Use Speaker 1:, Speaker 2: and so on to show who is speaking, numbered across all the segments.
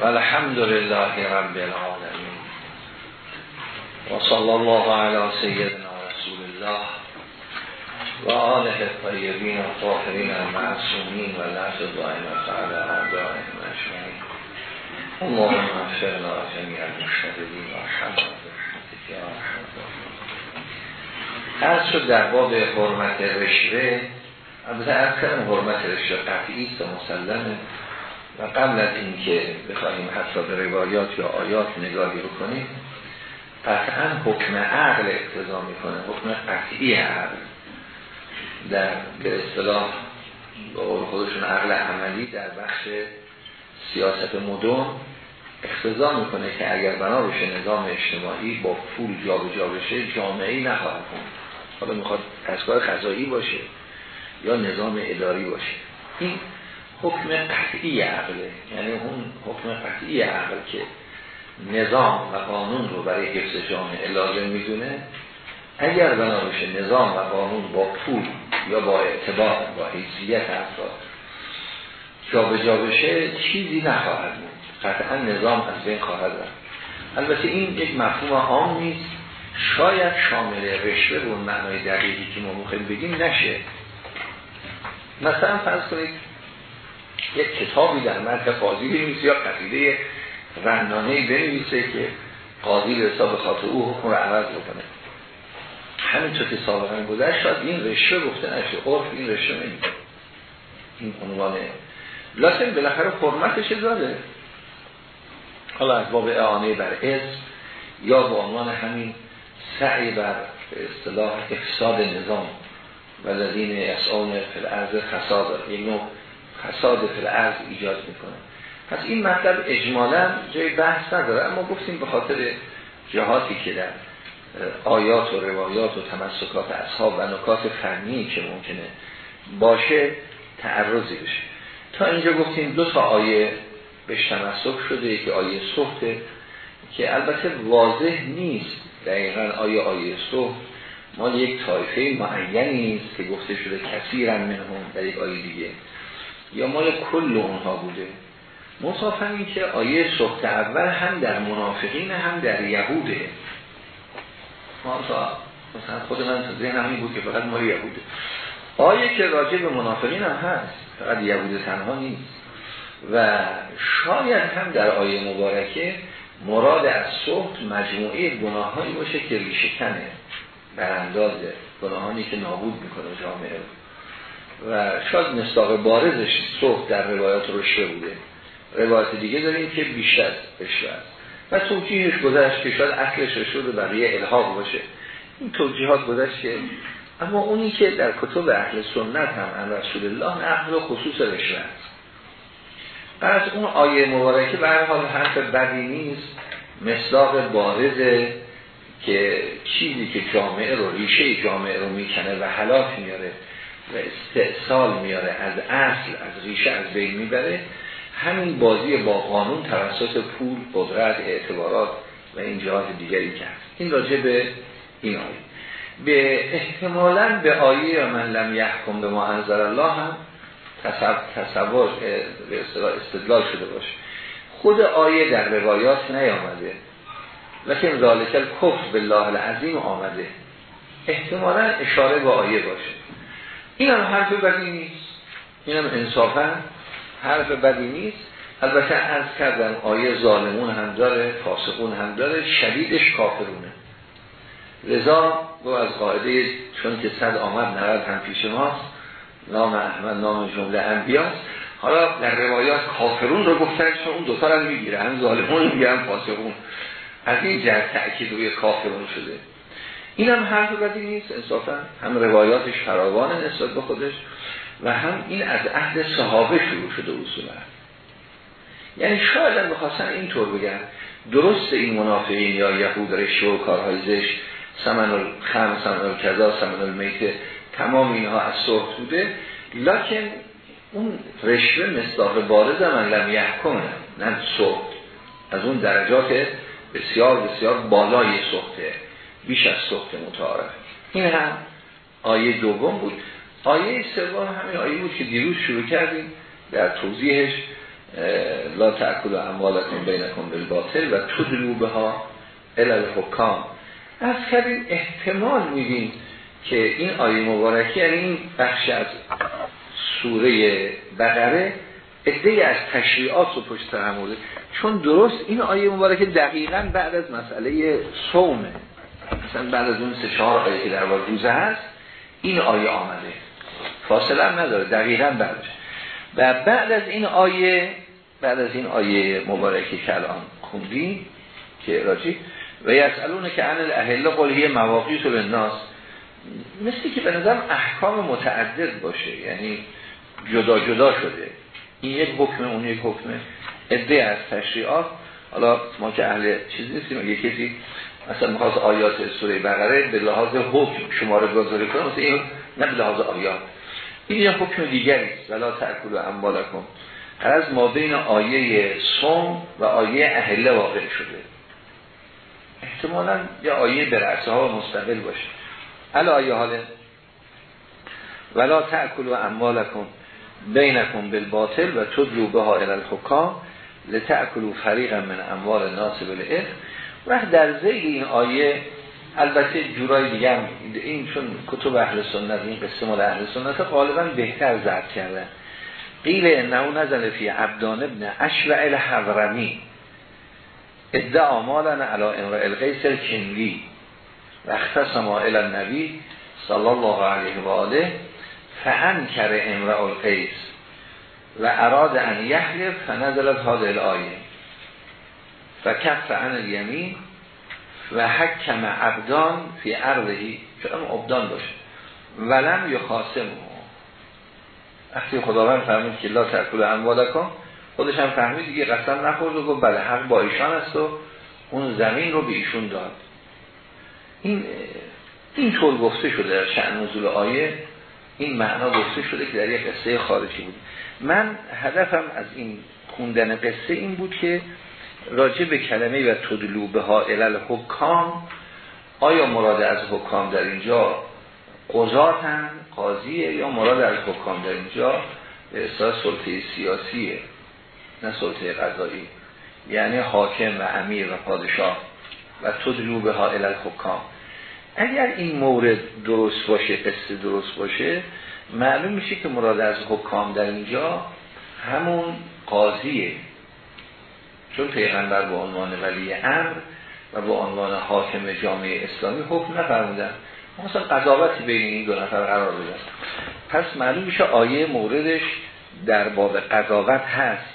Speaker 1: والحمد لله رب العالمين وصلى الله على سيدنا رسول الله و آله الطیبین و طاهرین المعصومین و لحظ دائمت على اعدائهم اجمعین. اللهم اغفرنا جميع المشتغلین و حمد از شد در باب حرمت رشوه از کردم حرمت رشوه قطعی است مسلمه. و قبل از اینکه بخواهیم حتی به روایات یا آیات نگاهی رو کنیم قطعا حکم عقل اقتضا می‌کنه حکم قطعی عقل. در به اصطلاح به خودشون عقل عملی در بخش سیاست مدن اقتضا می‌کنه که اگر بنا بشه نظام اجتماعی با پول جابجا بشه جامعه ای نخواهد کن حالا می‌خواد قضایی باشه یا نظام اداری باشه. این حکم قطعی عقله یعنی اون حکم قطعی عقل که نظام و قانون رو برای حفظ جامعه لازم می‌دونه اگر بنا بشه نظام و قانون با پول یا با اعتبار با حیثیت افراد جابجا بشه چیزی نخواهد بود. قطعا نظام از بین خواهد رفت. البته این یک مفهوم عام نیست. شاید شامل رشوه به اون معنای دقیقی که ما مخواهیم بگیم نشه. مثلا فرض کنید یک کتابی در مرد قاضی بنویسه یا قصیده رنانه بنویسه که قاضی به حساب خاطر او حکم رو عوض بکنه. همینطور که سابقا گذشت شاید این رشوه گفته نشه. عرف این رشوه نمیده. این عنوانه لکن بالاخره حرمتش داره حالا از باب اعانه بر اسم یا با عنوان همین سعی بر اصطلاح افساد نظام و لذین اسعان فی الارض خساد یک نوع خساد فی الارض ایجاد می‌کنه. پس این مطلب اجمالا جای بحث نداره اما گفتیم به خاطر جهاتی که در آیات و روایات و تمسکات اصحاب و نکات فنی که ممکنه باشه تعرضی بشه. تا اینجا گفتیم دو تا آیه بهش تمسک شده که آیه صحته که البته واضح نیست دقیقا آیه آیه صحت مال یک طایفه معینی است که گفته شده کثیرن منهم در یک آیه دیگه یا مال کل اونها بوده. مصافن این که آیه صحت اول هم در منافقین هم در یهوده. ما مثلا خود من ذهن همین بود که فقط مال یهوده. آیه که راجع به منافقین هم هست فقط یهود تنها نیست. و شاید هم در آیه مبارکه مراد از صحت مجموعه گناهانی باشه که ریشه کنه انداز گناهانی که نابود می‌کنه جامعه. و شاید مستاق بارزش صحت در روایات رشوه بوده. روایت دیگه داریم که بیشتر رشوه است و توجیهش گذشت که شاید اصلش شده برای الحاق باشه. این توجیهات گذشت که اما اونی که در کتب اهل سنت هم ان رسول الله نقل خصوص رشوه است. از اون آیه مبارکه به هر حال حرف بدی نیست. مصداق بارزه که چیزی که جامعه رو ریشه جامعه رو می‌کنه و حلاک میاره و استحصال میاره از اصل از ریشه از بین می‌بره. همین بازی با قانون توسط پول قدرت اعتبارات و این جهات دیگری کرد. این راجع به این آیه. به احتمالا به آیه من لم یحکم به ما انظر الله هم تصور به استدلال شده باشه. خود آیه در روایات نیامده. لیکن ذالک الکفر بالله العظیم آمده. احتمالا اشاره به آیه باشه. این هم حرف بدی نیست. این هم انصافا حرف بدی نیست. البته از کردم آیه ظالمون هم داره فاسقون هم داره شدیدش کافرونه. رضا گو از قاعده چون که صد آمد نرد هم پیش ماست نام احمد نام جمله انبیاست. حالا در روایات کافرون رو گفتن چون اون دوتا رو می‌گیره. هم ظالمون میگه هم فاسقون. از این جهت تأکید روی کافرون شده. این هم حرف بدی نیست انصافا هم روایاتش فراوانه نسبت به خودش و هم این از عهد صحابه شروع شده اصولا. یعنی شاید هم بخواستن اینطور بگن درست این منافقین یا یهود رشوه و کارهای زش سمن الخم سمن الکذا سمن المیت تمام اینها از صحت بوده لکن اون رشوه مصداق بارز من لم یحکم نه صحت از اون درجات بسیار بسیار بالای سخته بیش از سخت متعارف. این هم آیه دوم بود. آیه سوم همین آیه بود که دیروز شروع کردیم در توضیحش لا تأکل اموالکم بینکم بالباطل و تدلو ها الال حکام از کردیم احتمال میدیم که این آیه مبارکی یعنی این بخش از سوره بقره ادهی از تشریعات رو پشت هموده چون درست این آیه مبارکه دقیقا بعد از مسئله صومه. مثلا بعد از اون سه چهار آیه که در روزه هست این آیه آمده. فاصله هم نداره دقیقا بعدش. و بعد از این آیه بعد از این آیه مبارکی که الان که راجی و یسالونه که عن الاهل قل مواقیت به ناس مثلی که به نظرم احکام متعدد باشه یعنی جدا جدا شده. این یک حکمه اون یک حکمه عده از تشریعات. حالا ما که اهل چیز نیستیم اگه کسی مثلا می‌خواست آیات سوره بقره به لحاظ حکم شماره گذاری کنه مثلا این نه به لحاظ آیات. این یه حکم دیگری است. ولا تأکل اموالکم. از ما بین آیه صوم و آیه اهله واقع شده. احتمالا یه آیه برعصه ها مستقل باشه. الا آیه حاله. ولا تأکل و اموالکم بینکم بالباطل و تدلو بها الى الحکام لتأکلوا فریقا من اموال ناس بالعرض و در زیل این آیه البته جورای دیگه هم این چون کتب اهل سنت این قسم مال اهل سنت غالبا بهتر زرد کردن. قیل انه نزل فی عبدان ابن اشوع الحضرمی. ادعا مالن علا امرئ القیس الکندی. و اختصما الى النبی صلی الله علیه و آله. فهم کر امرئ القیس. و اراد ان یحلف فنزلت هذه الايه فکف عن الیمین و حکم عبدان فی عرضهی چون عبدان باشه. ولم یخاسم وقتی خداوند فرمود که لا تأکل اموالکم خودش هم فهمید دیگه قسم نخورد و گفت بله حق با ایشان است و اون زمین رو به ایشون داد. این این طول گفته شده در شأن نزول آیه این معنا گفته شده که در یک قصه خارجی بود. من هدفم از این خوندن قصه این بود که راجع به کلمه و تدلو به ها علل حکام آیا مراد از حکام در اینجا قضاتن قاضیه یا مراد از حکام در اینجا به اصلاح سلطه سیاسیه نه سلطه قضایی؟ یعنی حاکم و امیر و پادشاه و تدلو به ها علل حکام. اگر این مورد درست باشه قصه درست باشه معلوم میشه که مراد از حکام در اینجا همون قاضیه. چون پیغمبر با عنوان ولی امر و با عنوان حاکم جامعه اسلامی حکم نفرمودن. مثلا قضاوتی بین این دو نفر قرار بدن پس معلوم میشه آیه موردش در باب قضاوت هست.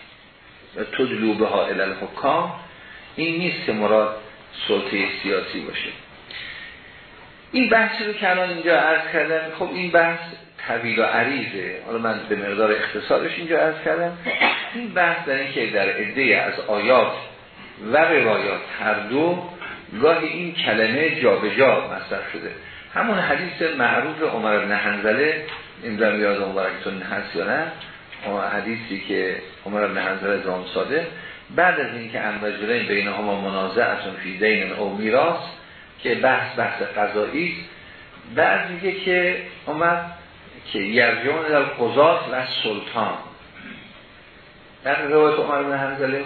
Speaker 1: و تدلو به ها الالحکام این نیست که مراد سلطه سیاسی باشه. این بحثی رو که الان اینجا عرض کردم خب این بحث طویل و عریضه حالا من به مقدار اختصارش اینجا عرض کردم. این بحث در که در عده از آیات و روایات هر دو گاهی این کلمه جابجا مصرف شده. همون حدیث معروف عمر بن حنزله این در یاد مبارکتون هست یا نه حدیثی که عمر بن حنزله زمان ساده. بعد از اینکه انرجلین بین هما منازعتون فی دین او میراث که بحث بحث قضایی بعد میگه که اومد که یرجون در قضات و سلطان. در روایت عمر بن حنزله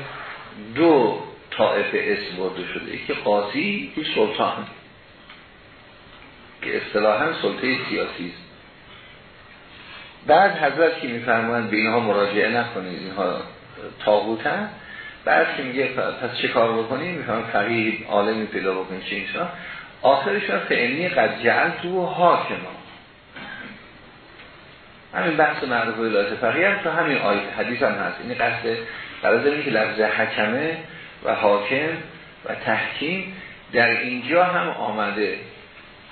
Speaker 1: دو طائفه اسم برده شده. که قاضی که سلطان. که اصطلاحا سلطه سیاسی است. بعد حضرت که میفرمایند به اینها مراجعه نکنید اینها تاغوتن بعد که میگه پس چه کار بکنیم؟ میفرمان فقیه عالمی پیدا بکنید چه اینشان آخرشون فعلی قد جعل تو حاکمان همین بحث معروف ولایت فقیه هم تو همین آیه حدیث هم هست. این قصد برای این که لفظ حکمه و حاکم و تحکیم در اینجا هم آمده.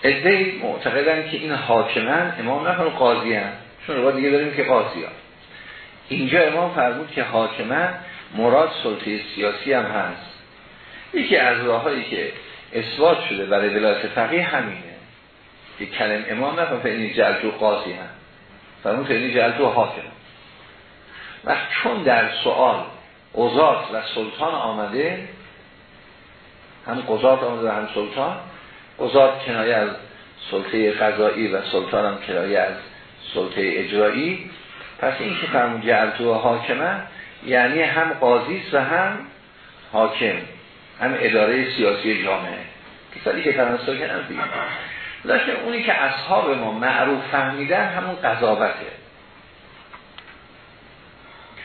Speaker 1: ادهی معتقدن که این حاکمن امام نکنه قاضی هم چون رو دیگه داریم که قاضی هم. اینجا امام فرمود که حاکمن مراد سلطه سیاسی هم هست. یکی از راههایی که اثبات شده برای ولایت فقیه همینه که کلم امام فعلی جلتو قاضی هم فرمون فعلی جلتو حاکم. و چون در سوال قضات و سلطان آمده هم قضات آمده و هم سلطان قضات کنایه از سلطه قضایی و سلطان هم کنایه از سلطه اجرایی. پس این که فرمون جعلتو حاکمه یعنی هم قاضی و هم حاکم هم اداره سیاسی جامعه. کسانی که فرانسه کنم دیگه. لیکن اونی که اصحاب ما معروف فهمیدن همون قضاوته.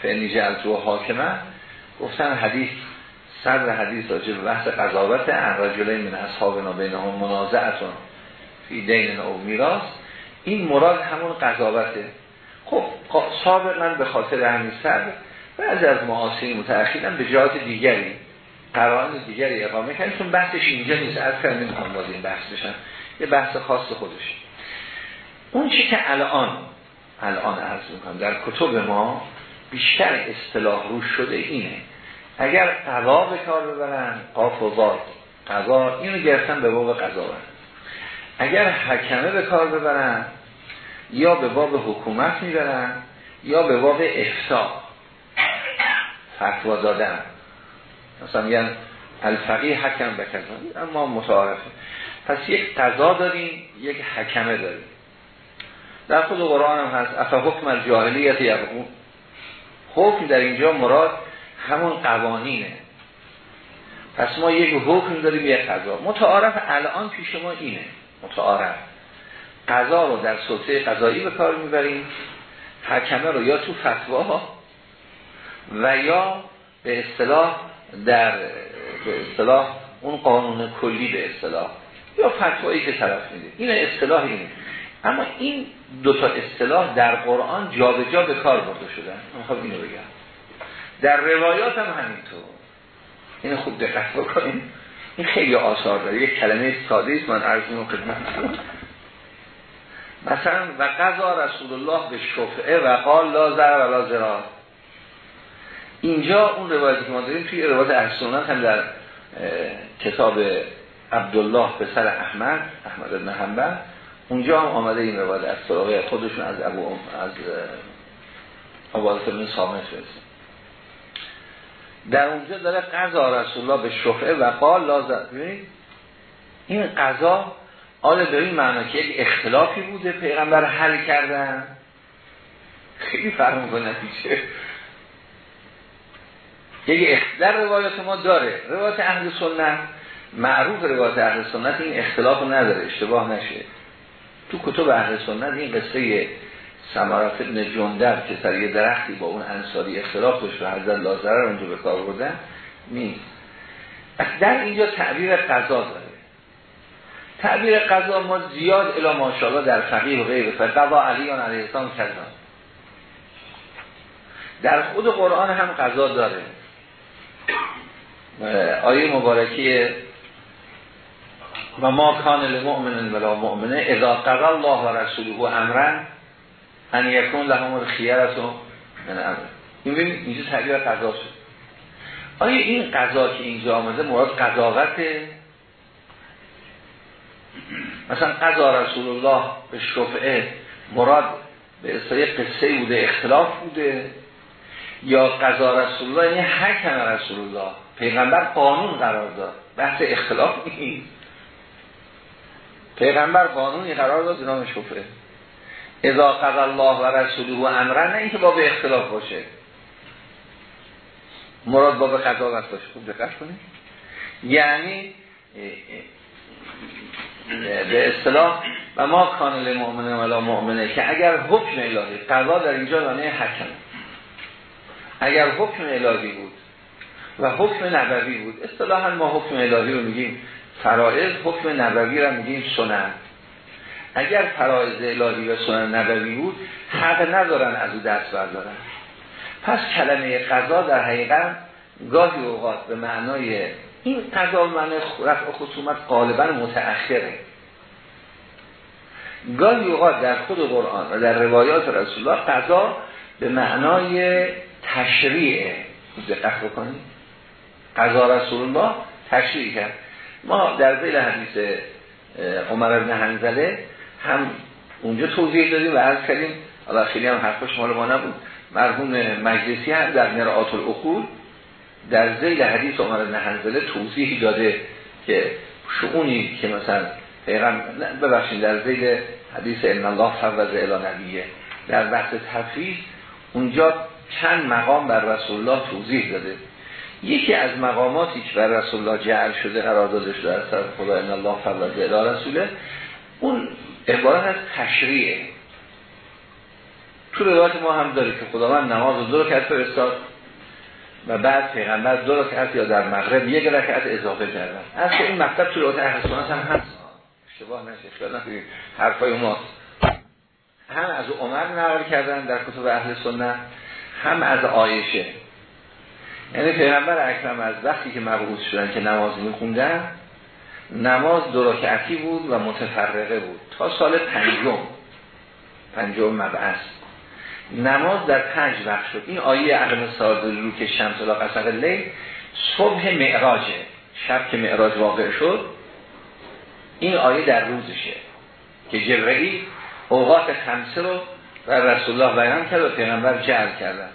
Speaker 1: فعنی جلت و حاکمه گفتن حدیث صدر حدیث راجع به بحث قضاوت رجلین من اصحابنا بینهم منازعتون فی دین او میراث. این مراد همون قضاوته. خب سابقا به خاطر همین صدر بعضی از معاصرین متأخرین به جهات دیگری قرآن دیگری اقامه کردن چون بحثش اینجا نیست. از کردن این بحث بشن یه بحث خاص خودش. اون چی که الان الان عرض می‌کنم در کتب ما بیشتر اصطلاح روش شده اینه. اگر قضا به کار ببرن قاف و باد قضا اینو گرفتن به باب قضا برن. اگر حکمه به کار ببرن یا به باب حکومت می‌برن یا به باب افتا فتوا دادن. مثلا میگن الفقی حکم بکردن اما متعارفه. پس یک قضا داریم یک حکمه داریم. در خود قرآن هم هست افا حکم الجاهلیت یبقون حکم در اینجا مراد همون قوانینه. پس ما یک حکم داریم یک قضا. متعارف الان پیش ما اینه. متعارف. قضا رو در سلطه قضایی به کار می‌بریم حکمه رو یا تو فتوا و یا به اصطلاح در به اصطلاح اون قانون کلی به اصطلاح. یا فتوایی که طرف میده. این اصطلاح اینه اما این دو تا اصطلاح در قرآن جابجا جا به کار برده شدن. من اینو بگم. در روایات هم همینطور. این خوب دقت بکنیم این خیلی آثار داره. یک کلمه ساده است. من عرض اینو خدمت مثلا و قضا رسول الله به شفعه و قال لا زر و لا زرار اینجا اون روایتی که ما داریم توی روایت احسانات هم در کتاب عبدالله به سر احمد احمد بن حنبل اونجا هم آمده این روایت از طرق خودشون از ابو از عبادت بن سامت رسید. در اونجا داره قضا رسول الله به شفعه و قال لازم این قضا آیا به این معنا که یک اختلافی بوده پیغمبر حل کردن. خیلی فرق کنه نتیجه. یک در روایت ما داره. روایت اهل سنت معروف روایت اهل سنت این اختلاف نداره اشتباه نشه. تو کتب اهل سنت این قصه سمارت ابن جندر که سر یه درختی با اون انصاری اختلاف داشت و حضرت لازره اونجا به کار بردن نیست. در اینجا تعبیر قضا داره. تعبیر قضا ما زیاد الا ماشاءالله در فقیه و غیره. فقضا علیان علیه السلام کردن در خود قرآن هم قضا داره. آیه مبارکی و ما کان لمؤمن ولا مؤمنه اذا قضا الله و رسوله امرن ان یکون لهم الخیرت من امر این ببین اینجا تعبیر قضا شد. آیا این قضا که اینجا آمده مراد قضاوته؟ مثلا قضا رسول الله به شفعه مراد به اصطلاح قصه بوده اختلاف بوده. یا قضا رسول الله یعنی حکم رسول الله. پیغمبر قانون قرار داد. بحث اختلاف نیست. پیغمبر قانونی قرار داد نام شفعه اذا قضا الله و رسوله و امرن نه اینکه باب اختلاف باشه. مراد باب قضاوت باشه خوب دقت کنید. یعنی به اصطلاح و ما کانل مؤمنه ولا مؤمنه که اگر حکم الهی قضا در اینجا معنی حکم اگر حکم الهی بود و حکم نبوی بود اصطلاحا ما حکم الهی رو میگیم. فرائض حکم نبوی رو میگیم سنن اگر فرائض الهی و سنن نبوی بود حق ندارن از او دست بردارن. پس کلمه قضا در حقیقت گاهی اوقات به معنای این قضا معنی رفع خصومت غالبا متأخره. گاهی اوقات در خود قرآن و در روایات رسول الله قضا به معنای تشریعه دقت بکنید. قضا رسول الله تشریع کرد. ما در ذیل حدیث عمر بن حنزله هم اونجا توضیح دادیم و عرض کردیم. حالا خیلی هم حرفش مال ما نبود. مرحوم مجلسی هم در مرآت الاخول در زیل حدیث عمر بن حنزله توضیح داده که شعونی که مثلا پیغم ببخشید در زیل حدیث ان الله فوض الی نبیه در بحث تفریض اونجا چند مقام بر رسول الله توضیح داده. یکی از مقاماتی که بر رسول الله جعل شده قرار داده شده از طرف خدا ان الله فضل رسوله اون عبارت از تشریعه. تو روایت ما هم داره که خداوند نماز دو رکعت فرستاد و بعد پیغمبر دو رکعت یا در مغرب یک رکعت اضافه کردن. از این مکتب تو روایت اهل سنت هم هست. اشتباه نشه اشتباه نکنید حرفای ماست. هم از عمر نقل کردن در کتب اهل سنت هم از عایشه. یعنی پیغمبر اکرم از وقتی که مبعوث شدن که نماز میخوندن نماز دو رکعتی بود و متفرقه بود تا سال پنجم. پنجم مبعث. نماز در پنج وقت شد. این آیه اقم ساده رو که شمس لا قصق لیل صبح معراجه شب که معراج واقع شد این آیه در روزشه که جبرئیل اوقات خمسه رو و رسول الله بیان کرد و پیغمبر جعل کردن.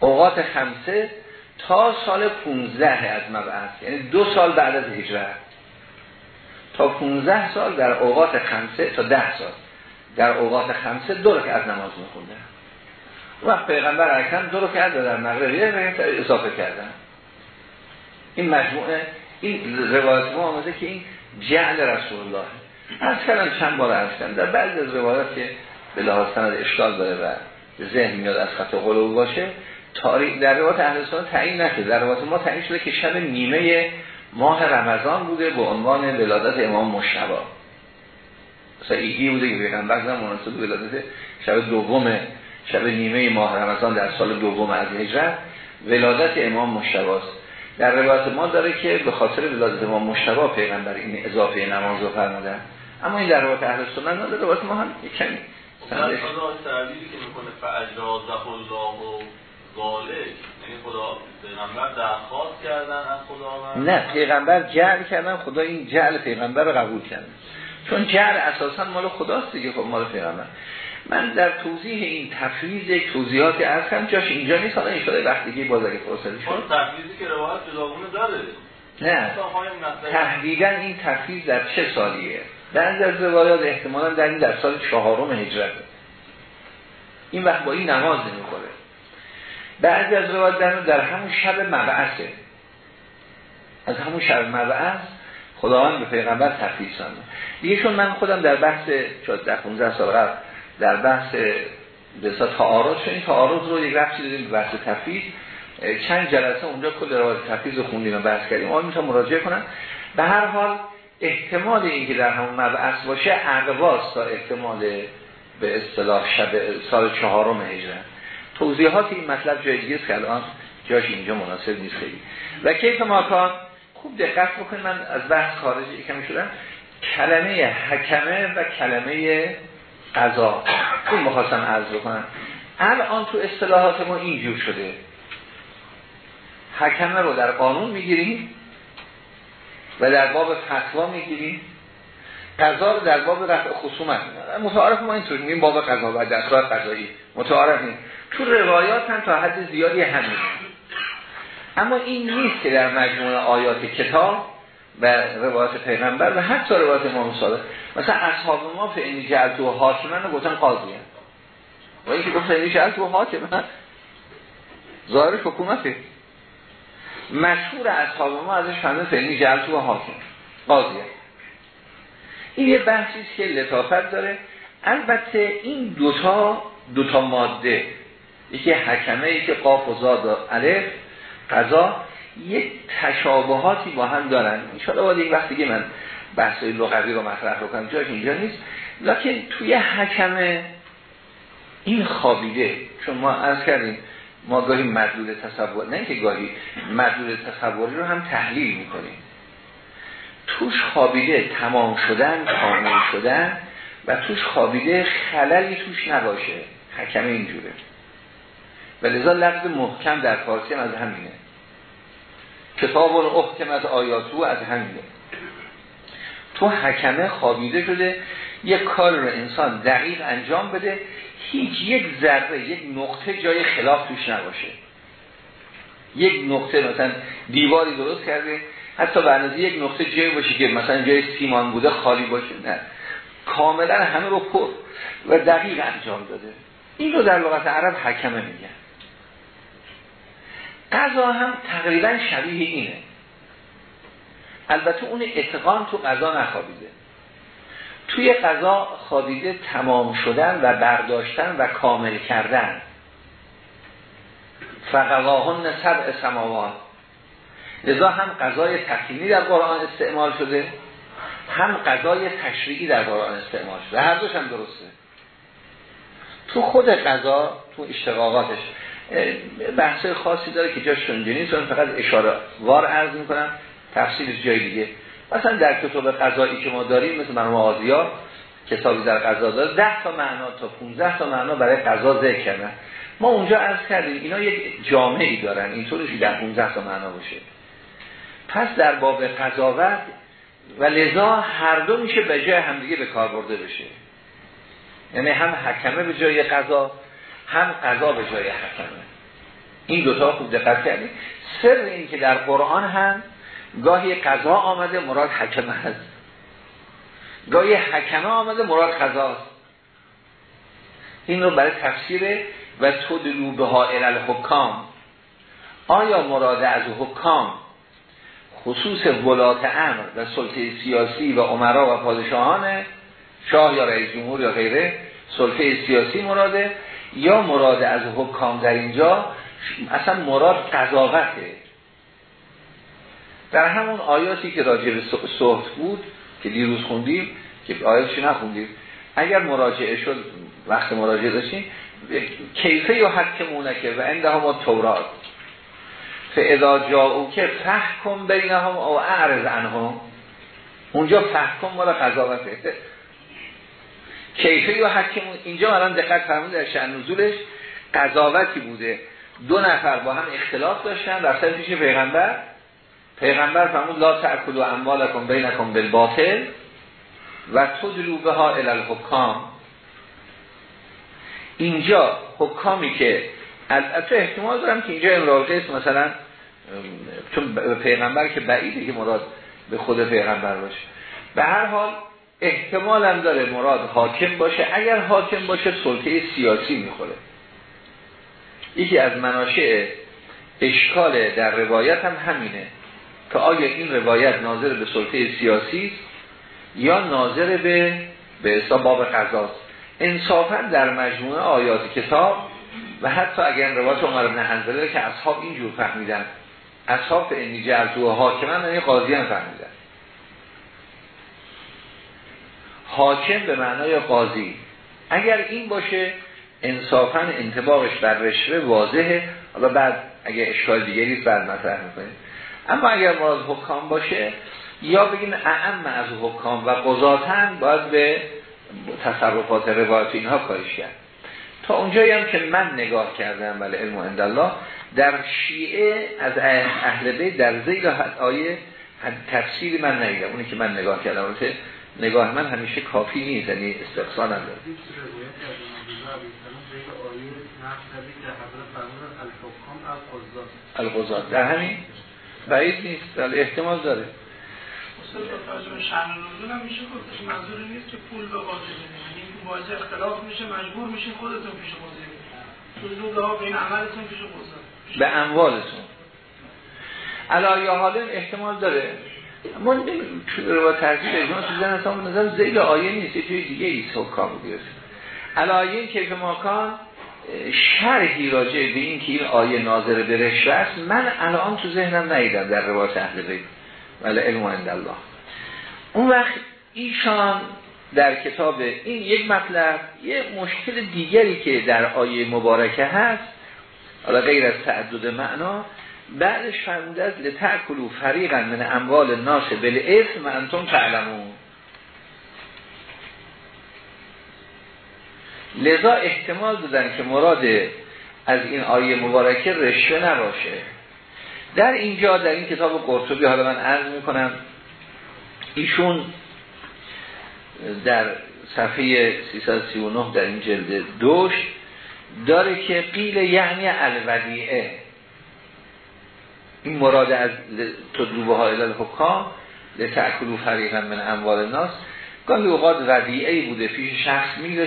Speaker 1: اوقات خمسه تا سال 15 از مبعث یعنی دو سال بعد از هجرت تا 15 سال در اوقات خمسه تا ده سال در اوقات خمسه دو از نماز میخونده. وقت پیغمبر اکرم دو رکعت در مغرب یه اضافه کردن این مجموعه این روایت ما آمده که این جعل رسول الله. از کردم چند بار کردم. در بعض از روایات که به لحاظ سند اشکال داره و ذهن میاد از خط قلوب باشه تاریخ در روایت اهل سنت تعیین نشده. در روایت ما تعیین شده که شب نیمه ماه رمضان بوده به عنوان ولادت امام مشتبا. سعیدی بوده که پیغمبر زمان مناسب ولادت شب دوم شب نیمه ماه رمضان در سال دوم از هجرت ولادت امام مشتباست. در روایت ما داره که به خاطر ولادت امام مشتبا پیغمبر این اضافه نماز رو فرمودن اما این در روایت اهل سنت نداره. روایت ما هم یک کمی
Speaker 2: سندش که می‌کنه فاجازه الله و یعنی خدا پیغمبر درخواست کردن از خدا
Speaker 1: نه پیغمبر جعل کردن خدا این جعل پیغمبر رو قبول کرد. چون جعل اساسا مال خداست دیگه خب مال پیغمبر. من در توضیح این تفریز یک توضیحاتی ارزم جاش اینجا نیست. حالا این وقتی که باز اگه فرصتی
Speaker 2: شد تفریزی که روایت جداگونه داره.
Speaker 1: نه. تحدیدا این تفریز در چه سالیه؟ بعضی از روایات احتمالا در این در سال چهارم هجرت این وقت با این نماز نمی‌خوره. بعضی از روایات در, در همون شب مبعثه. از همون شب مبعث خداوند به پیغمبر تفریز سنده دیگه چون من خودم در بحث چون در 15 سال قبل در بحث بسا تعارض شد. این تعارض رو یک رفتی دادیم به بحث تفیز چند جلسه اونجا کل روایت تفیز رو خوندیم و بحث کردیم. آن می‌تونم مراجعه کنم. به هر حال احتمال اینکه در همون مبعث باشه اقواست تا احتمال به اصطلاح شب سال چهارم هجرت توضیحات این مطلب جای دیگه که الان جاش اینجا مناسب نیست خیلی. و کیف ماکان خوب دقت بکنید من از بحث خارجی کمی شدم. کلمه حکمه و کلمه قضا. این مخواستم عرض بکنم. الان تو اصطلاحات ما اینجور شده. حکمه رو در قانون می‌گیریم و در باب فتوا می‌گیریم. قضا رو در باب رفع خصومت متعارف ما اینطور میگیم باب قضا و دستگاه قضایی. متعارف این تو روایات هم تا حد زیادی همین. اما این نیست که در مجموع آیات کتاب و روایت پیغمبر و حتی روایت امام صادق مثلا اصحاب ما فعنی جلت و حاکمن رو گفتن قاضی هم. و اینکه گفت فعنی جلت و حاکمن ظاهر حکومته. مشهور اصحاب ما ازش فهمه فعنی جلت و حاکم قاضی هم. این یه بحثی که لطافت داره. البته این دوتا دوتا ماده یکی حکمه یکی قاف و زاد الف قضا یک تشابهاتی با هم دارن. انشاءالله باید یک وقت دیگه من بحث لغوی رو مطرح رو کنم جاش اینجا نیست. لکن توی حکمه این خوابیده چون ما از کردیم ما گاهی مدلول تصور نه که گاهی مدلول تصوری رو هم تحلیل می‌کنیم. توش خوابیده تمام شدن کامل شدن و توش خوابیده خللی توش نباشه. حکمه اینجوره. و لذا لفظ محکم در فارسی هم از همینه. کتاب احکمت آیاتو از همینه. تو حکمه خوابیده شده یک کار رو انسان دقیق انجام بده هیچ یک ذره یک نقطه جای خلاف توش نباشه. یک نقطه مثلا دیواری درست کرده حتی به یک نقطه جای باشه که مثلا جای سیمان بوده خالی باشه. نه. کاملا همه رو پر و دقیق انجام داده. این رو در لغت عرب حکمه میگن. قضا هم تقریبا شبیه اینه. البته اون اتقان تو قضا نخوابیده. توی قضا خوابیده تمام شدن و برداشتن و کامل کردن. فقواهن سبع سماوات. لذا هم قضای تقییمی در قرآن استعمال شده. هم قضای تشریعی در قرآن استعمال شده. هر دوش هم درسته. تو خود قضا تو اشتقاقاتش. بحث خاصی داره که جاش نیست فقط اشاره وار عرض می‌کنم. تفصیلش جای دیگه. مثلا در کتاب قضایی که ما داریم مثل مرموم آزیا کتابی در قضا داره 10 تا معنا تا 15 تا معنا برای قضا ذکر کردن. ما اونجا عرض کردیم اینا یک جامعی دارن اینطورش در 15 تا معنا باشه. پس در باب قضاوت و لذا هر دو میشه به جای همدیگه به کار برده بشه. یعنی هم حکمه به جای قضا هم قضا به جای حکمه این دوتا خوب دقت کردیم سر این که در قرآن هم گاهی قضا آمده مراد حکمه هست. گاهی حکمه آمده مراد قضاست این رو برای تفسیر و تدلو به ها الحکام. آیا مراد از حکام خصوص ولات امر و سلطه سیاسی و عمرا و پادشاهان شاه یا رئیس جمهور یا غیره سلطه سیاسی مراده؟ یا مراد از حکام در اینجا اصلا مراد قضاوته. در همون آیاتی که راجع به صحت بود که دیروز خوندیم که آیاتشی نخوندیم اگر مراجعه شد وقت مراجعه داشتیم کیفه یا حکمونکه و انده ما تورات فاذا جاءو که فحکم بینهم او اعرض عنهم. اونجا فحکم مال قضاوته. کیفه و حکمون اینجا الان دقت فرمود در شأن نزولش قضاوتی بوده. دو نفر با هم اختلاف داشتن رفتن پیش پیغمبر پیغمبر فرمود لا تأکلوا اموالکم بینکم بالباطل و تدلو بها الی الحکام. اینجا حکامی که البته احتمال دارم که اینجا امرال قیس مثلا چون پیغمبر که بعیده که مراد به خود پیغمبر باشه. به هر حال احتمال هم داره مراد حاکم باشه. اگر حاکم باشه سلطه سیاسی می‌خوره. یکی از مناشع اشکال در روایت هم همینه که آیا این روایت ناظر به سلطه سیاسی یا ناظر به به حساب باب قضاست. انصافا در مجموعه آیات کتاب و حتی اگر روایت عمر بن حنظله که اصحاب اینجور فهمیدن. اصحاب اینی جرزو و حاکمن یعنی قاضی هم فهمیدن. حاکم به معنای قاضی. اگر این باشه انصافا انتباقش بر رشوه واضحه. حالا بعد اگر اشکال دیگری بعد مطرح می‌کنیم. اما اگر مراد حکام باشه یا بگیم اعم از حکام و قضاتن باید به تصرفات روایت اینها کارش کرد. تا اونجایی هم که من نگاه کردم ولی علم و الله در شیعه از اهل بیت در زیل آیه تفسیر من ندیدم. اونی که من نگاه کردم نگاه من همیشه کافی نیست یعنی استقصا نداره القضات در همین بعید نیست. ولی احتمال داره.
Speaker 3: هم میشه منظور نیست که پول به قاضی یعنی این اختلاف میشه مجبور میشین خودتون پیش قاضی بین عملتون پیش قضا
Speaker 1: به اموالتون. علایه حالا احتمال داره. ما رو ترجیح اجماع تو زن اصلا نظر زیل آیه نیست توی دیگه ایست حکام بیرسه علایه کیف ماکان شرحی راجع به این که این آیه ناظر به رشوه من الان تو ذهنم ندیدم در روایت اهل بیت. ولی علم عند الله. اون وقت ایشان در کتاب این یک مطلب یه مشکل دیگری که در آیه مبارکه هست حالا غیر از تعدد معنا بعدش است لتعکلو فریقا من اموال ناس بالاسم انتم تعلمون. لذا احتمال دادن که مراد از این آیه مبارکه رشوه نباشه. در اینجا در این کتاب قرطبی حالا من عرض می‌کنم ایشون در صفحه 339 در این جلد دوش داره که قیل یعنی الودیعه. این مراد از تدلوبه ها الالحکام لتعکلو فریقا من اموال الناس. گاهی اوقات ودیعه بوده پیش شخص می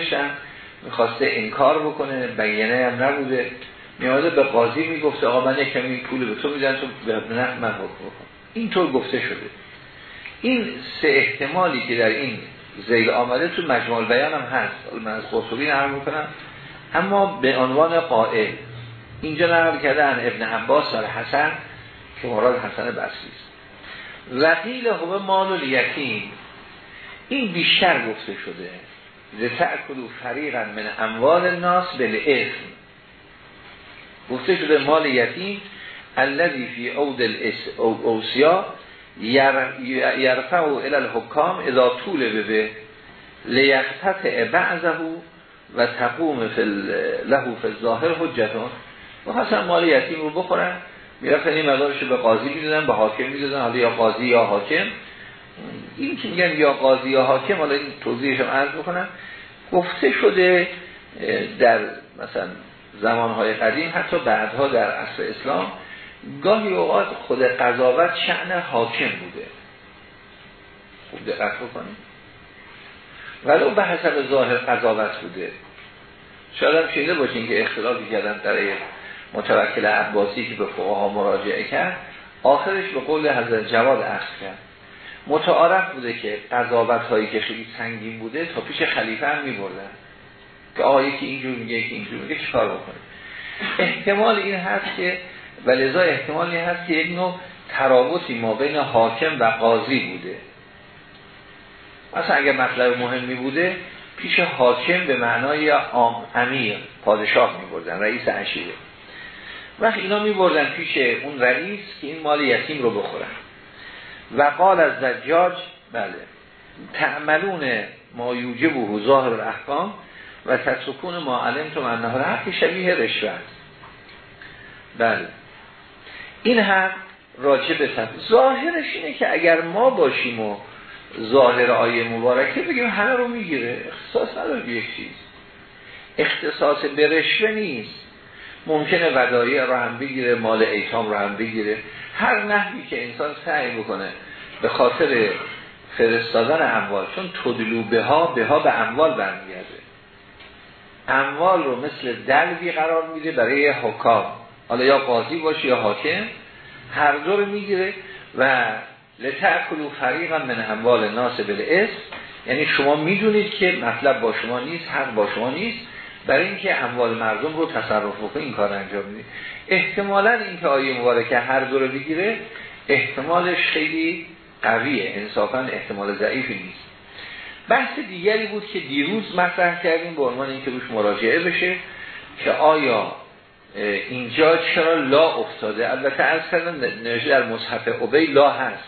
Speaker 1: می‌خواسته انکار بکنه بیانه هم نبوده. میامده به قاضی می‌گفته آقا من کمی پول به تو میدن تو به نه من حکم بکن. اینطور گفته شده. این سه احتمالی که در این زیل آمده تو مجموع بیان هم هست. من از قصوری نرم می‌کنم. اما به عنوان قائل اینجا نقل کرده ان ابن عباس و حسن که مراد حسن بسری است. وقیل هو مال الیتیم این بیشتر گفته شده. لتأکلو فریقا من اموال الناس بالاسم گفته شده مال یتیم الذي فی عود الاوسیا یرفع الى الحکام اذا طول به لیقتطع بعضه و تقوم له فی الظاهر حجتون. و حسن مال یتیم رو بخورن. می‌رفتن این مدارش به قاضی می‌دادن به حاکم می‌دادن. حالا یا قاضی یا حاکم. این که میگن یا قاضی یا حاکم حالا این توضیحش هم عرض بکنم. گفته شده در مثلا زمانهای قدیم حتی بعدها در عصر اسلام گاهی اوقات خود قضاوت شعن حاکم بوده. خوب دقت بکنیم ولو به حسب ظاهر قضاوت بوده. شاید هم شیده باشین که اختلافی کردن در متوکل عباسی که به فقها مراجعه کرد. آخرش به قول حضرت جواد اخذ کرد. متعارف بوده که قضاوت هایی که خیلی سنگین بوده تا پیش خلیفه هم می بردن که آقا یکی اینجور میگه یکی اینجور میگه چیکار بکنه احتمال این هست که و احتمال این هست که یک نوع ترابطی ما بین حاکم و قاضی بوده. مثلا اگر مطلب مهمی بوده پیش حاکم به معنای امیر پادشاه می بردن رئیس عشیره. وقت اینا می بردن پیش اون رئیس که این مال یتیم رو بخورن. و قال از زجاج بله تعملون ما یوجب و ظاهر الاحکام و تسکون ما علم تو منه حق شبیه رشوت. بله. این هم راجع به ظاهرش اینه که اگر ما باشیم و ظاهر آیه مبارکه بگیم همه رو می‌گیره. اختصاص نداره یک چیز. اختصاص به رشوه نیست. ممکنه ودایع رو هم بگیره مال ایتام رو هم بگیره. هر نحوی که انسان سعی بکنه به خاطر فرستادن اموال چون تدلو به ها به ها به اموال برمیگرده. اموال رو مثل دلوی قرار میده برای حکام. حالا یا قاضی باشه یا حاکم هر دو رو می‌گیره و لتعکلو فریقا من اموال ناس بالاسم. یعنی شما می‌دونید که مطلب با شما نیست حق با شما نیست. برای اینکه اموال مردم رو تصرف بکنید این کار انجام می‌دید احتمالا اینکه آیه مبارکه هر دو رو بگیره احتمالش خیلی قویه. انصافا احتمال ضعیفی نیست. بحث دیگری بود که دیروز مطرح کردیم به عنوان اینکه روش مراجعه بشه که آیا اینجا چرا لا افتاده؟ البته از کردن نوشته در مصحف عبی لا هست.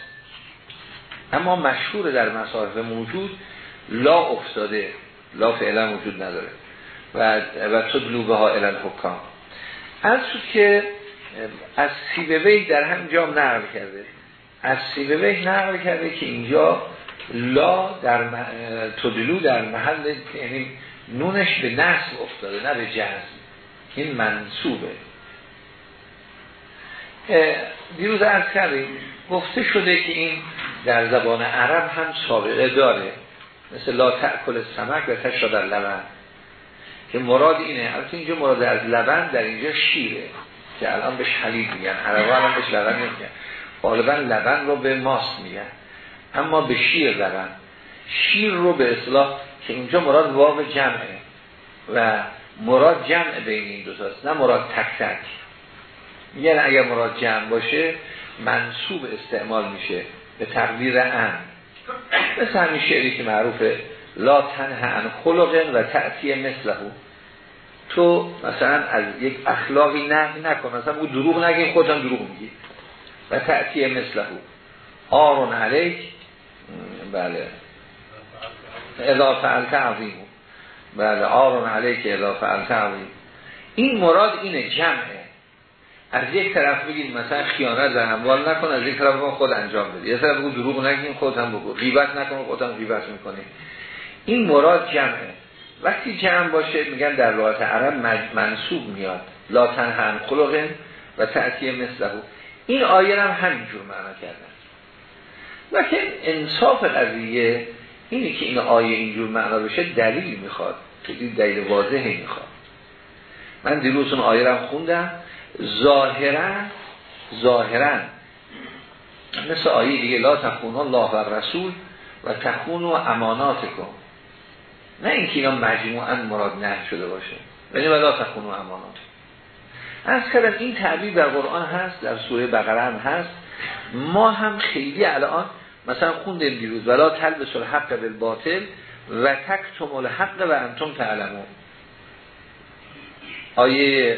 Speaker 1: اما مشهور در مصاحف موجود لا افتاده. لا فعلا وجود نداره. و و تدلوبه ها الان حکام. از که از سیبوی در همینجا نقل کرده. از سیبوی نقل کرده که اینجا لا در تدلو در محل یعنی نونش به نصب افتاده نه به جزم این منصوبه. دیروز ارز کردیم گفته شده که این در زبان عرب هم سابقه داره. مثل لا تأکل سمک و تشرا در لبن که مراد اینه. البته اینجا مراد از لبن در اینجا شیره که الان به حلیب میگن. عرب الان بهش لبن نمیگن. غالبا لبن رو به ماست میگن. اما به شیر لبن. شیر رو به اصلاح که اینجا مراد واو جمعه و مراد جمع بین این دو تاست نه مراد تک تک. یعنی اگر مراد جمع باشه منصوب استعمال میشه به تقدیر ان. مثل همین شعری که معروفه لا تنه ان خلق و تأتیه مثله. تو مثلا از یک اخلاقی نه نکن. مثلا او دروغ نگیم خودم دروغ میگی. و تأتیه مثله. آرون علیک. بله. اضافه فعلت بله آرون علیک اضافه فعلت این مراد اینه جمعه. از یک طرف بگید مثلا خیانت در اموال نکن از یک طرف خود انجام بده. یه طرف بگو دروغ نگیم خود هم بگو. غیبت نکن خود هم غیبت می‌کنه این مراد جمعه. وقتی جمع باشه میگن در لغت عرب منصوب میاد. لا تنهن خلقن و تأتیه مثله این آیه هم همینجور معنا کردن. لکن انصاف قضیه اینی که این آیه اینجور معنا بشه دلیل می‌خواد. خیلی دلیل واضحی می‌خواد. من دیروز اون آیه خوندم. ظاهرا ظاهرا. مثل آیه دیگه لا تخون الله و رسول و تخون و امانات کن نه اینکه اینا مجموعا مراد نه شده باشه. یعنی ولا تخون و امانات. از کردم این تعبیر در قرآن هست در سوره بقره هم هست. ما هم خیلی الان مثلا خوندیم دیروز ولا تلبس الحق بالباطل و تکتم الحق و انتم تعلمون. آیه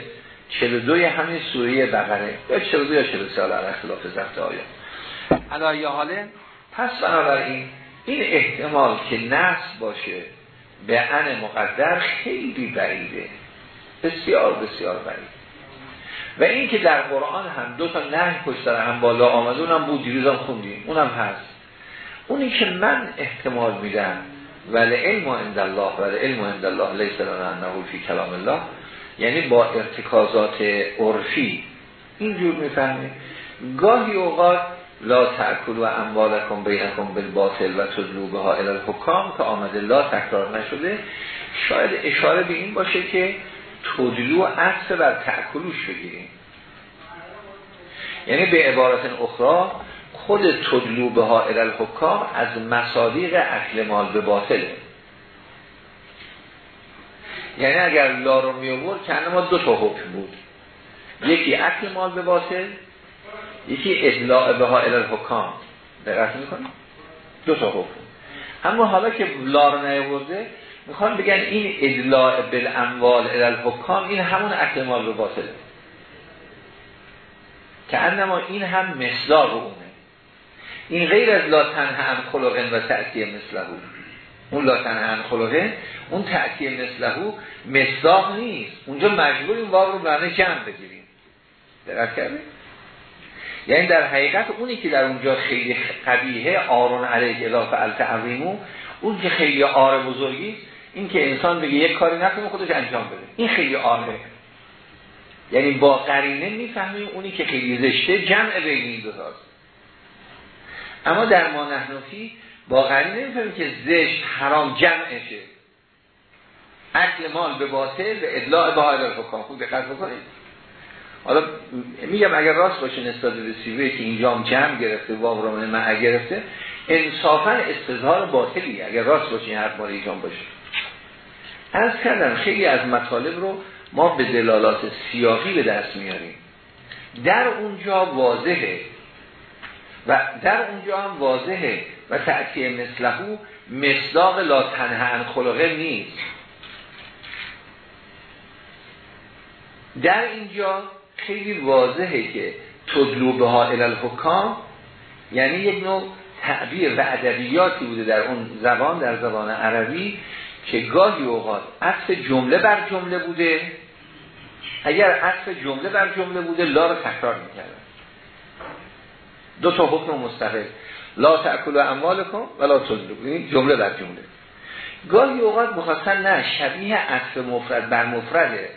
Speaker 1: 42 همین سوره بقره. یا 42 یا 43 علی اختلاف ضبط آیه. علایه حاله پس بنابراین این احتمال که نصب باشه به ان مقدر خیلی بعیده. بسیار بسیار بعید و این که در قرآن هم دو تا نه پشت هم بالا آمده اونم بود دیروزم خوندیم. اونم هست. اونی که من احتمال میدم ولی علم عند الله ولی علم عند الله لیس لنا انه کلام الله. یعنی با ارتکازات عرفی اینجور می‌فهمید گاهی اوقات لا تأکل و اموالکم بینکم بالباطل و تدلو ها الالحکام که آمده لا تکرار نشده. شاید اشاره به این باشه که تدلو اصل بر تأکلوش بگیریم یعنی به عبارت اخرى خود تدلو ها الالحکام از مصادیق اکل مال به باطله یعنی اگر لا رو می که ما دو تا حکم بود. یکی اکل مال به باطل یکی ادلاع به ها الالحکام دقت می‌کنیم دو تا حکم. اما حالا که لا رو نیاورده می‌خوان بگن این ادلاع بالاموال الالحکام این همون اکل مال به باطله. که انما این هم مصداق اونه. این غیر از لا تنه هم خلقن و تأتیه مثله اون لا تنه هم خلقن اون تأتیه مثله مصداق نیست. اونجا مجبور این واقع رو برنه جمع بگیریم. دقت کرده یعنی در حقیقت اونی که در اونجا خیلی قبیه آرون علیه اضافه التعظیمو اون که خیلی آر بزرگی این که انسان بگه یک کاری نکنه خودش انجام بده. این خیلی آره. یعنی با قرینه می‌فهمیم اونی که خیلی زشته جمع بین این دوتاست اما در ما نحنفی با قرینه می‌فهمیم که زشت حرام جمعشه. اکل مال به باطل به ادلاع به حال حکام خوب دقت بکنید. حالا میگم اگر راست باشه نسبت به که اینجا جمع گرفته واو رو معه گرفته انصافا استظهار باطلی اگر راست باشه این حرف مال باشه. از کردم خیلی از مطالب رو ما به دلالات سیاقی به دست میاریم. در اونجا واضحه. و در اونجا هم واضحه. و تأتیه مثلهو مصداق لا تنهن خلقه نیست. در اینجا خیلی واضحه که تدلو به ها الالحکام یعنی یک نوع تعبیر و ادبیاتی بوده در اون زبان در زبان عربی که گاهی اوقات عطف جمله بر جمله بوده. اگر عطف جمله بر جمله بوده لا رو تکرار می‌کردن. دو تا حکم مستقل. لا تأکل اموالکم ولا تدلو یعنی جمله بر جمله. گاهی اوقات مخواستن نه شبیه عطف مفرد بر مفرده.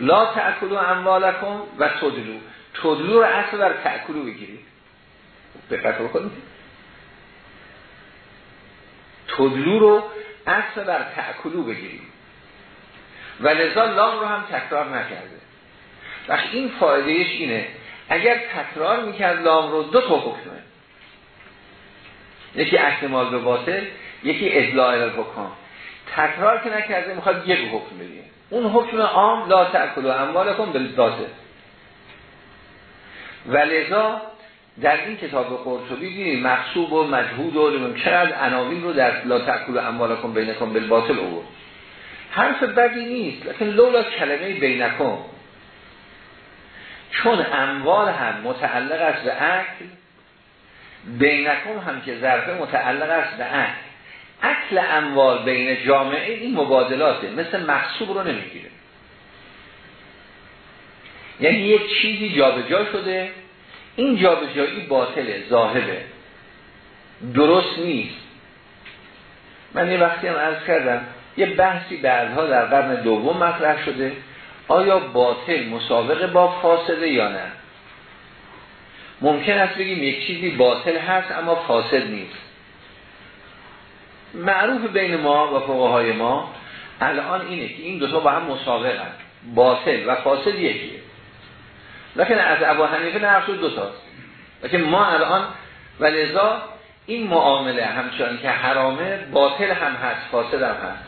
Speaker 1: لا تأکلو اموالکم و تدلو تدلو رو اصل بر تأکلو بگیرید. دقت بکنید. تدلو رو اصل بر تأکلو بگیرید. و لذا لام رو هم تکرار نکرده. وقت این فایدهش اینه اگر تکرار می‌کرد لام رو دو تا حکمه یکی احتمال به باطل یکی ادلاع الحکام تکرار که نکرده می‌خواد یک حکم بگیره. اون حکم عام لا تأکل و اموال کن بالذاته و در این کتاب قرطبی دیدیم مقصوب و مجهود و چقدر عناوین رو در لا تأکل و اموال کن بینکن بالباطل اوورد حرف بدی نیست لیکن لولا کلمه بینکن. چون اموال هم متعلق است به عقل بینکن هم که ظرفه متعلق است به عقل. اکل اموال بین جامعه این مبادلاته مثل مقصوب رو نمی‌گیره. یعنی یک چیزی جابجا شده این جابجایی باطله ظاهره. درست نیست. من یه وقتی هم عرض کردم یه بحثی بعدها در قرن دوم مطرح شده آیا باطل مسابقه با فاسده یا نه؟ ممکن است بگیم یک چیزی باطل هست اما فاسد نیست. معروف بین ما و فقهای ما الان اینه که این دوتا با هم مسابقن. باطل و فاسد یکیه. لیکن از ابو حنیفه دو تاست. لیکن ما الان و لذا این معامله همچنان که حرامه باطل هم هست فاسد هم هست.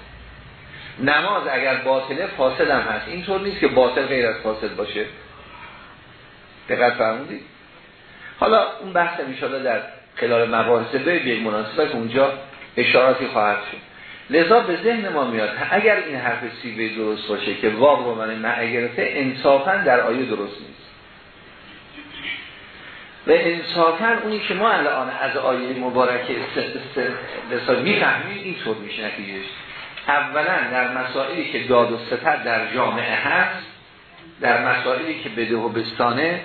Speaker 1: نماز اگر باطله فاسد هم هست. اینطور نیست که باطل غیر از فاسد باشه. دقت فرمودید حالا اون بحث میشاله در خلال مباحث به یک مناسبت اونجا اشاراتی خواهد شد. لذا به ذهن ما میاد اگر این حرف سیبه درست باشه که واقع رو من معگرته انصافا در آیه درست نیست. و انصافا اونی که ما الان از آیه مبارک می‌فهمیم اینطور میشه نتیجهش. اولا در مسائلی که داد و ستر در جامعه هست در مسائلی که بده و بستانه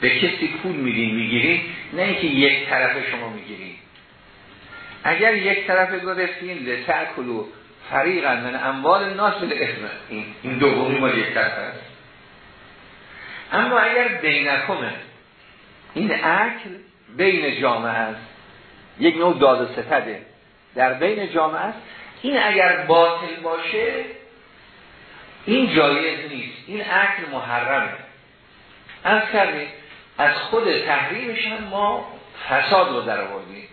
Speaker 1: به کسی پول میدین می‌گیرین نه اینکه یک طرف شما می‌گیرین اگر یک طرف گرفتین لتعکلو فریقا من اموال ناس به این این دومی ما یک طرف هست اما اگر بینکمه این عقل بین جامعه است یک نوع داد ستده در بین جامعه است این اگر باطل باشه این جایز نیست. این عقل محرمه. از کردیم از خود تحریمش هم ما فساد رو در آوردیم.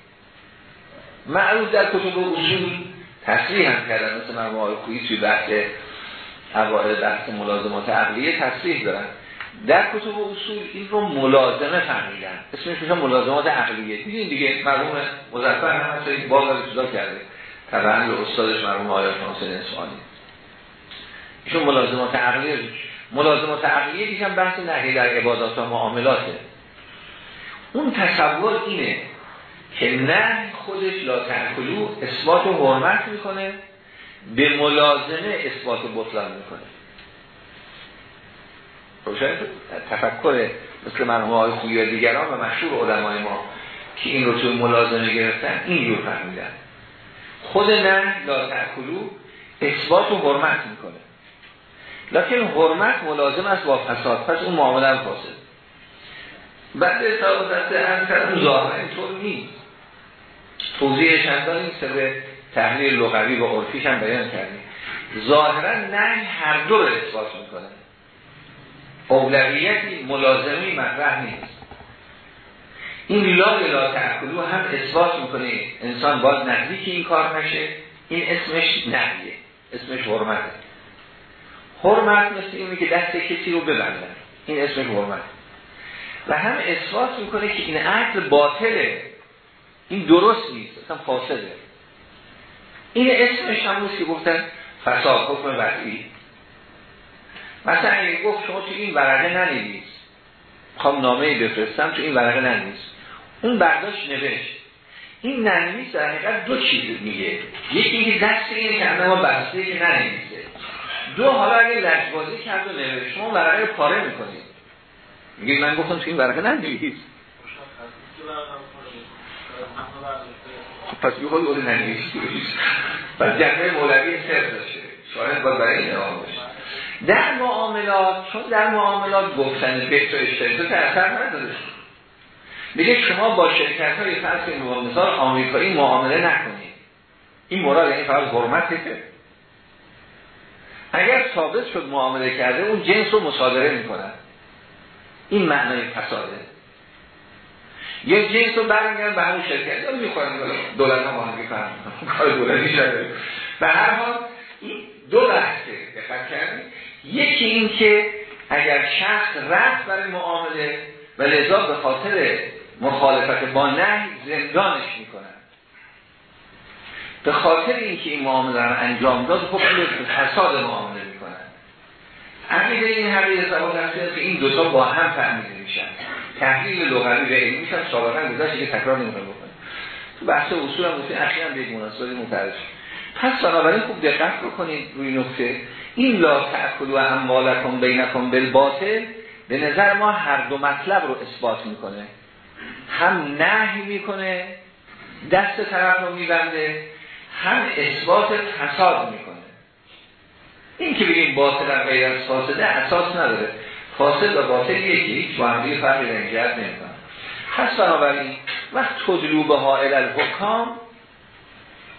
Speaker 1: معروف در کتب اصول تصریح هم کردن. مثل مرموم آقای خویی توی بحث اوائل بحث ملازمات عقلیه تصریح دارن. در کتب اصول این رو ملازمه فهمیدن. اسمش میشه ملازمات عقلیه. دیدین دیگه مرحوم مظفر هم هست این رو جدا کرده. طبعا به استادش مرحوم آیات حسین اسفانی ایشون ملازمات عقلیه. ملازمات عقلیه هم بحث نهی در عبادات و معاملاته. اون تصور اینه که نه خودش لا تنکلو اثبات و حرمت می‌کنه. به ملازمه اثبات و بطلان می‌کنه. روشن تفکر مثل مرحوم های خویی و دیگران و مشهور علمای ما که این رو تو ملازمه گرفتن این رو فهمیدن. خود نه لا تأکلو اثبات و حرمت می‌کنه. لکن حرمت ملازم است با فساد. پس اون معامله فاسد. بعد اصحاب دسته هم کردن ظاهر اینطور نیست. توضیح این سر تحلیل لغوی و عرفیش هم بیان کردیم. ظاهرا نه هر دو رو اثبات می‌کنه. اولویتی ملازمی مطرح نیست. این لا لا تأکلو هم اثبات می‌کنه. انسان باید نزدیک این کار نشه. این اسمش نهیه. اسمش حرمته حرمت مثل اینه که دست کسی رو ببندن. این اسمش حرمت. و هم اثبات می‌کنه که این عقل باطله. این درست نیست اصلا فاسده این اسمش هم که گفتن فساد حکم وضعی مثلا اگه گفت شما تو این ورقه ننویس. خوام نامه بفرستم تو این ورقه ننویس. اون برداشت نوشت. این ننویس در حقیقت دو چیز میگه. یکی اینکه دست اینه که ما بسته که ننویسه. دو حالا اگه لجبازی کرد و نوشت. شما ورقه پاره می‌کنید. میگه من گفتم تو این ورقه ننویس. پس خود اون پس جمعه مولوی سر داشته. شاید باید برای این باشه در معاملات چون در معاملات گفتن فکر و اشتراک اثر نداره. میگه شما با شرکت های فرض مثال آمریکایی معامله نکنید. این مراد این فقط حرمته اگر ثابت شد معامله کرده اون جنس رو مصادره می‌کنن. این معنای فساده. یک جنس رو برمیگردن به همون شرکت. یا می‌خورن دولت ها با هم کار دولتی شده. به هر حال دو بحثه. دقت کردید. یکی این که اگر شخص رفت برای معامله و لذا به خاطر مخالفت با نهی زندانش می‌کنن به خاطر اینکه این معامله رو انجام داد خب به فساد معامله می‌کنن عقیده این حقیقه سوال هست که این دوتا با هم فهمیده میشن. تحلیل لغوی و علمی میشن سابقا گذاشت که تکرار نمی‌خواد بکنه تو بحث اصول هم گفتیم اخیرا به مناسبت متعرض پس بنابراین خوب دقت بکنید روی نکته این لا تأکل و اموالکم بینکم بالباطل به نظر ما هر دو مطلب رو اثبات می‌کنه. هم نهی می‌کنه دست طرف رو میبنده هم اثبات فساد می‌کنه. این که بگیم باطل هم غیر از فاسده اساس نداره. فاسد و باطل یکی هیچ با هم دیگه فرقی رنجت نمی‌کنه. پس بنابراین وقت تدلو به ها الالحکام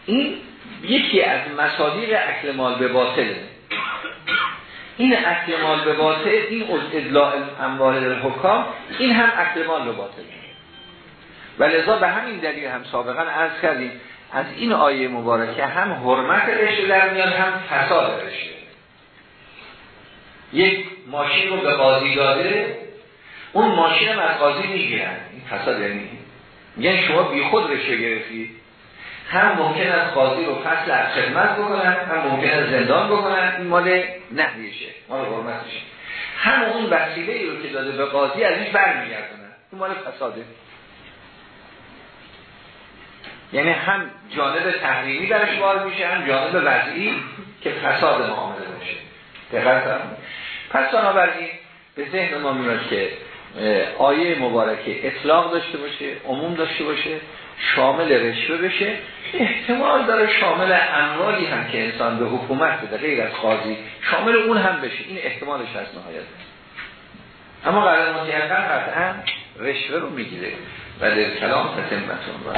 Speaker 1: این یکی از مصادیق اکل مال به باطله. این اکل مال به باطل این ادلاع اموال حکام این هم اکل مال به باطل. و لذا به همین دلیل هم سابقا عرض کردیم از این آیه مبارکه هم حرمت رشته در میاد هم فساد رشته یک ماشین رو به قاضی داده اون ماشین هم از قاضی می‌گیرن. این فساد یعنی یعنی شما بی خود رشته گرفتید. هم ممکن است قاضی رو فصل از خدمت بکنن هم ممکن است زندان بکنن. این مال نهیشه مال حرمتشه هم اون وسیله ای رو که داده به قاضی از این برمیگردونن. این مال فساده. یعنی هم جانب تحریمی درش وارد میشه هم جانب وضعی که فساد معامله باشه. دقیق پس بنابراین به ذهن ما میاد که آیه مبارکه اطلاق داشته باشه عموم داشته باشه شامل رشوه بشه احتمال داره شامل اموالی هم که انسان به حکومت بده غیر از قاضی شامل اون هم بشه. این احتمالش هست نهایت. اما قرار متحقن قطعا رشوه رو می‌گیره. و در کلام تتمتون را